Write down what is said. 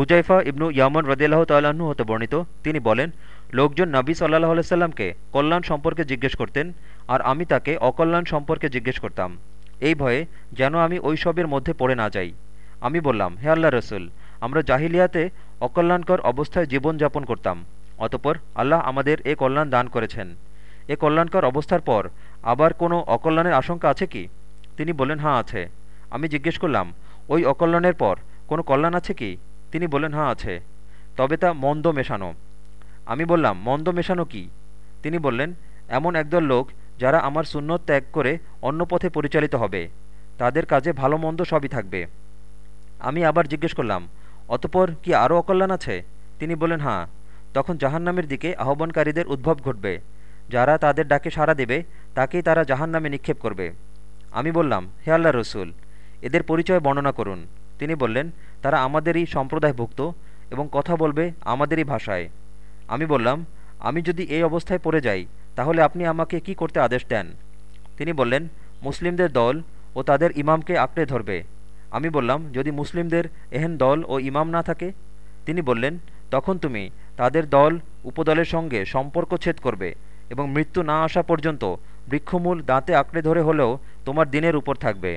হুজাইফা ইবনু Eamon রদিয়াল্লাহ তাল্লাহ্ন হতে বর্ণিত। তিনি বলেন, লোকজন নবী সাল্লাহ আলাইসাল্লামকে কল্যাণ সম্পর্কে জিজ্ঞেস করতেন, আর আমি তাকে অকল্যাণ সম্পর্কে জিজ্ঞেস করতাম। এই ভয়ে যেন আমি ওই সবের মধ্যে পড়ে না যাই। আমি বললাম, হে আল্লাহ রসুল, আমরা জাহিলিয়াতে অকল্যাণকর অবস্থায় জীবন যাপন করতাম। অতপর আল্লাহ আমাদের এ কল্যাণ দান করেছেন। এ কল্যাণকর অবস্থার পর আবার কোনো অকল্যাণের আশঙ্কা আছে কি? তিনি বললেন হ্যাঁ আছে। আমি জিজ্ঞেস করলাম, ওই অকল্যাণের পর কোনো কল্যাণ আছে কি? তিনি বললেন হ্যাঁ আছে। তবে তা মন্দ মেশানো। আমি বললাম, মন্দ মেশানো কি? তিনি বললেন, এমন একদল লোক যারা আমার সুন্নত ত্যাগ করে অন্য পথে পরিচালিত হবে। তাদের কাজে ভালো মন্দ সবই থাকবে। আমি আবার জিজ্ঞেস করলাম, অতপর কি আরও অকল্যাণ আছে? তিনি বললেন হ্যাঁ। তখন জাহান্নামের দিকে আহ্বানকারীদের উদ্ভব ঘটবে। যারা তাদের ডাকে সাড়া দেবে, তাকেই তারা জাহান্নামে নিক্ষেপ করবে। আমি বললাম, হে আল্লাহ রসুল, এদের পরিচয় বর্ণনা করুন। তিনি বললেন, তারা আমাদেরই সম্প্রদায়ভুক্ত এবং কথা বলবে আমাদেরই ভাষায়। আমি বললাম, আমি যদি এই অবস্থায় পড়ে যাই, তাহলে আপনি আমাকে কি করতে আদেশ দেন? তিনি বললেন, মুসলিমদের দল ও তাদের ইমামকে আঁকড়ে ধরবে। আমি বললাম, যদি মুসলিমদের এহেন দল ও ইমাম না থাকে? তিনি বললেন, তখন তুমি তাদের দল উপদলের সঙ্গে সম্পর্ক ছেদ করবে এবং মৃত্যু না আসা পর্যন্ত বৃক্ষমূল দাঁতে আঁকড়ে ধরে হলেও তোমার দিনের উপর থাকবে।